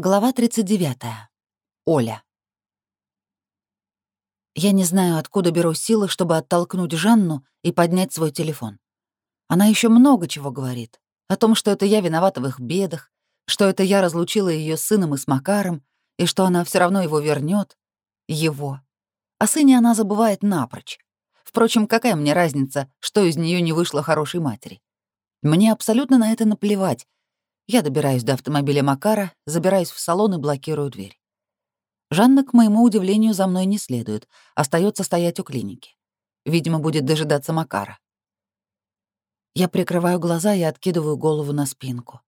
Глава 39. Оля. Я не знаю, откуда беру силы, чтобы оттолкнуть Жанну и поднять свой телефон. Она еще много чего говорит. О том, что это я виновата в их бедах, что это я разлучила ее с сыном и с Макаром, и что она все равно его вернет, Его. О сыне она забывает напрочь. Впрочем, какая мне разница, что из нее не вышло хорошей матери? Мне абсолютно на это наплевать, я добираюсь до автомобиля Макара, забираюсь в салон и блокирую дверь. Жанна, к моему удивлению, за мной не следует, остается стоять у клиники. Видимо, будет дожидаться Макара. Я прикрываю глаза и откидываю голову на спинку.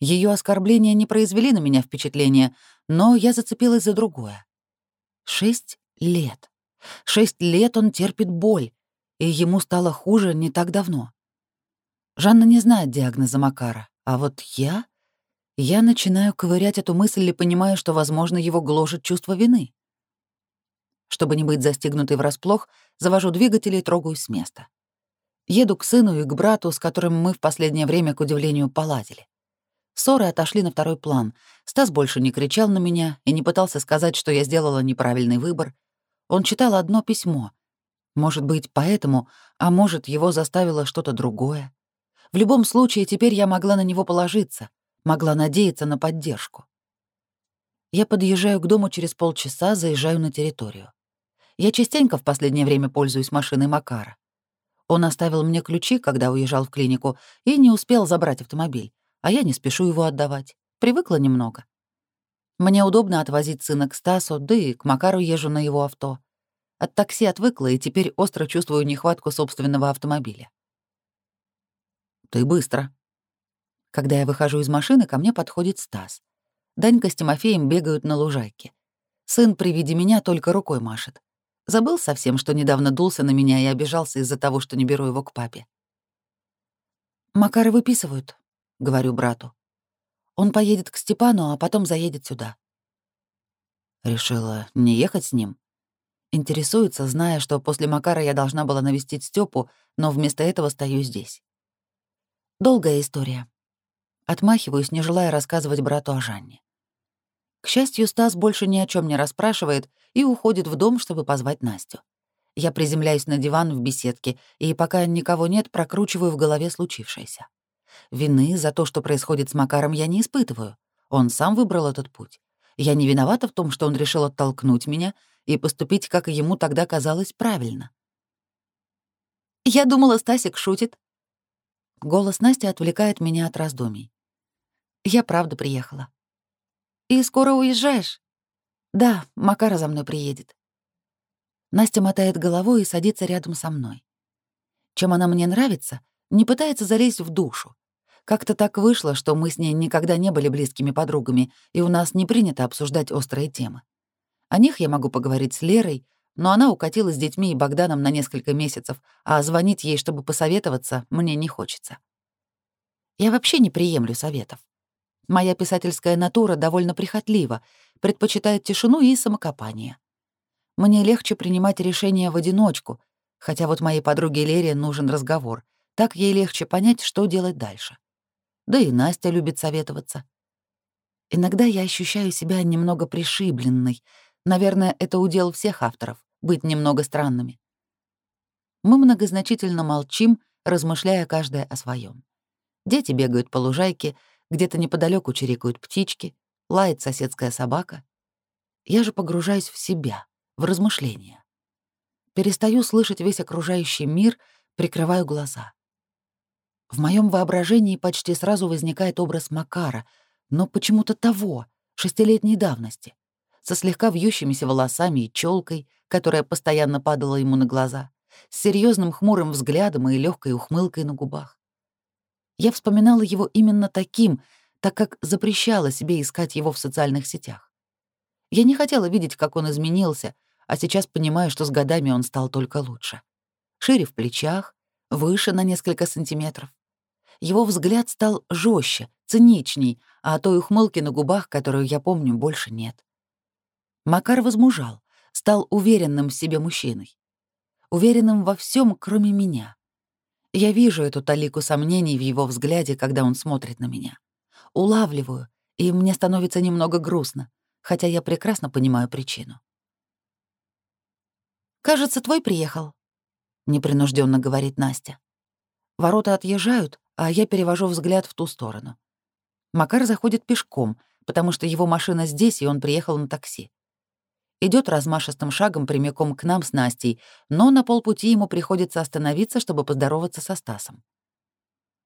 Ее оскорбления не произвели на меня впечатления, но я зацепилась за другое. Шесть лет. Шесть лет он терпит боль, и ему стало хуже не так давно. Жанна не знает диагноза Макара. А вот я... Я начинаю ковырять эту мысль и понимаю, что, возможно, его гложет чувство вины. Чтобы не быть застигнутой врасплох, завожу двигатель и трогаюсь с места. Еду к сыну и к брату, с которым мы в последнее время, к удивлению, поладили. Ссоры отошли на второй план. Стас больше не кричал на меня и не пытался сказать, что я сделала неправильный выбор. Он читал одно письмо. Может быть, поэтому, а может, его заставило что-то другое. В любом случае, теперь я могла на него положиться, могла надеяться на поддержку. Я подъезжаю к дому через полчаса, заезжаю на территорию. Я частенько в последнее время пользуюсь машиной Макара. Он оставил мне ключи, когда уезжал в клинику, и не успел забрать автомобиль, а я не спешу его отдавать. Привыкла немного. Мне удобно отвозить сына к Стасу, да и к Макару езжу на его авто. От такси отвыкла и теперь остро чувствую нехватку собственного автомобиля. Ты быстро. Когда я выхожу из машины, ко мне подходит Стас. Данька с Тимофеем бегают на лужайке. Сын при виде меня только рукой машет. Забыл совсем, что недавно дулся на меня и обижался из-за того, что не беру его к папе. «Макары выписывают», — говорю брату. «Он поедет к Степану, а потом заедет сюда». Решила не ехать с ним. Интересуется, зная, что после Макара я должна была навестить Степу, но вместо этого стою здесь. Долгая история. Отмахиваюсь, не желая рассказывать брату о Жанне. К счастью, Стас больше ни о чем не расспрашивает и уходит в дом, чтобы позвать Настю. Я приземляюсь на диван в беседке и, пока никого нет, прокручиваю в голове случившееся. Вины за то, что происходит с Макаром, я не испытываю. Он сам выбрал этот путь. Я не виновата в том, что он решил оттолкнуть меня и поступить, как ему тогда казалось, правильно. «Я думала, Стасик шутит», Голос Насти отвлекает меня от раздумий. Я правда приехала. «И скоро уезжаешь?» «Да, Макара за мной приедет». Настя мотает головой и садится рядом со мной. Чем она мне нравится, не пытается залезть в душу. Как-то так вышло, что мы с ней никогда не были близкими подругами, и у нас не принято обсуждать острые темы. О них я могу поговорить с Лерой, но она укатила с детьми и Богданом на несколько месяцев, а звонить ей, чтобы посоветоваться, мне не хочется. Я вообще не приемлю советов. Моя писательская натура довольно прихотлива, предпочитает тишину и самокопание. Мне легче принимать решения в одиночку, хотя вот моей подруге Лере нужен разговор. Так ей легче понять, что делать дальше. Да и Настя любит советоваться. Иногда я ощущаю себя немного пришибленной, Наверное, это удел всех авторов — быть немного странными. Мы многозначительно молчим, размышляя каждая о своем. Дети бегают по лужайке, где-то неподалеку чирикают птички, лает соседская собака. Я же погружаюсь в себя, в размышления. Перестаю слышать весь окружающий мир, прикрываю глаза. В моем воображении почти сразу возникает образ Макара, но почему-то того, шестилетней давности со слегка вьющимися волосами и челкой, которая постоянно падала ему на глаза, с серьезным хмурым взглядом и легкой ухмылкой на губах. Я вспоминала его именно таким, так как запрещала себе искать его в социальных сетях. Я не хотела видеть, как он изменился, а сейчас понимаю, что с годами он стал только лучше. Шире в плечах, выше на несколько сантиметров. Его взгляд стал жестче, циничней, а той ухмылки на губах, которую я помню, больше нет. Макар возмужал, стал уверенным в себе мужчиной. Уверенным во всем, кроме меня. Я вижу эту талику сомнений в его взгляде, когда он смотрит на меня. Улавливаю И мне становится немного грустно, хотя я прекрасно понимаю причину. «Кажется, твой приехал», — непринужденно говорит Настя. Ворота отъезжают, а я перевожу взгляд в ту сторону. Макар заходит пешком, потому что его машина здесь, и он приехал на такси. Идет размашистым шагом прямиком к нам с Настей, но на полпути ему приходится остановиться, чтобы поздороваться со Стасом.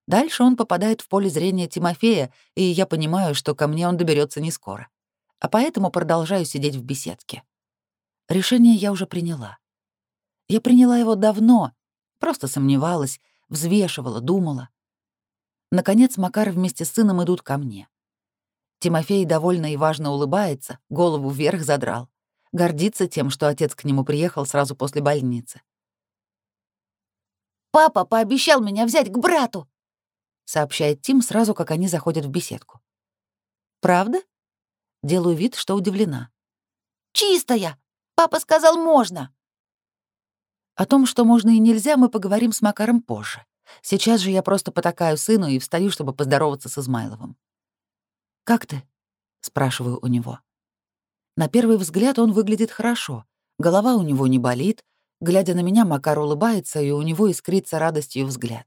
Дальше он попадает в поле зрения Тимофея, и я понимаю, что ко мне он доберется не скоро. А поэтому продолжаю сидеть в беседке. Решение я уже приняла. Я приняла его давно, просто сомневалась, взвешивала, думала. Наконец Макар вместе с сыном идут ко мне. Тимофей довольно и важно улыбается, голову вверх задрал. Гордится тем, что отец к нему приехал сразу после больницы. «Папа пообещал меня взять к брату!» сообщает Тим сразу, как они заходят в беседку. «Правда?» Делаю вид, что удивлена. «Чистая! Папа сказал, можно!» О том, что можно и нельзя, мы поговорим с Макаром позже. Сейчас же я просто потакаю сыну и встаю, чтобы поздороваться с Измайловым. «Как ты?» — спрашиваю у него. На первый взгляд он выглядит хорошо. Голова у него не болит. Глядя на меня, Макар улыбается, и у него искрится радостью взгляд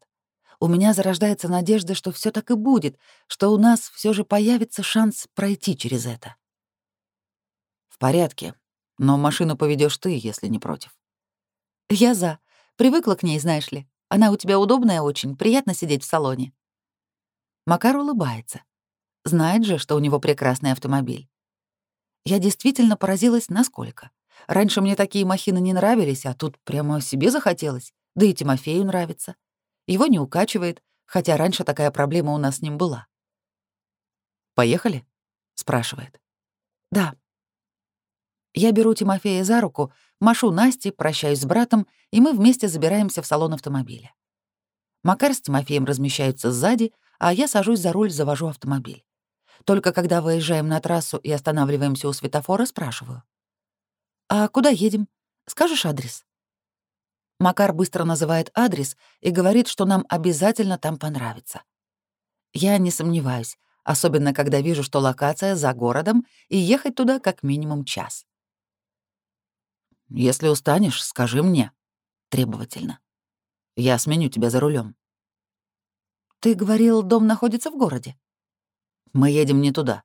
у меня зарождается надежда, что все так и будет, что у нас все же появится шанс пройти через это. В порядке, но машину поведешь ты, если не против. Я за. Привыкла к ней, знаешь ли. Она у тебя удобная очень, приятно сидеть в салоне. Макар улыбается. Знает же, что у него прекрасный автомобиль. Я действительно поразилась, насколько. Раньше мне такие махины не нравились, а тут прямо себе захотелось. Да и Тимофею нравится. Его не укачивает, хотя раньше такая проблема у нас с ним была. «Поехали?» — спрашивает. «Да». Я беру Тимофея за руку, машу Насте, прощаюсь с братом, и мы вместе забираемся в салон автомобиля. Макар с Тимофеем размещаются сзади, а я сажусь за руль, завожу автомобиль. Только когда выезжаем на трассу и останавливаемся у светофора, спрашиваю. «А куда едем? Скажешь адрес?» Макар быстро называет адрес и говорит, что нам обязательно там понравится. Я не сомневаюсь, особенно когда вижу, что локация за городом, и ехать туда как минимум час. «Если устанешь, скажи мне», — требовательно. «Я сменю тебя за рулем. «Ты говорил, дом находится в городе?» «Мы едем не туда.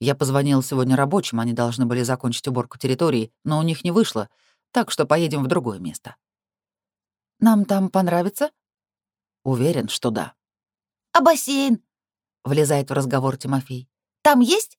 Я позвонил сегодня рабочим, они должны были закончить уборку территории, но у них не вышло, так что поедем в другое место». Нам там понравится? Уверен, что да. А бассейн? Влезает в разговор Тимофей. Там есть?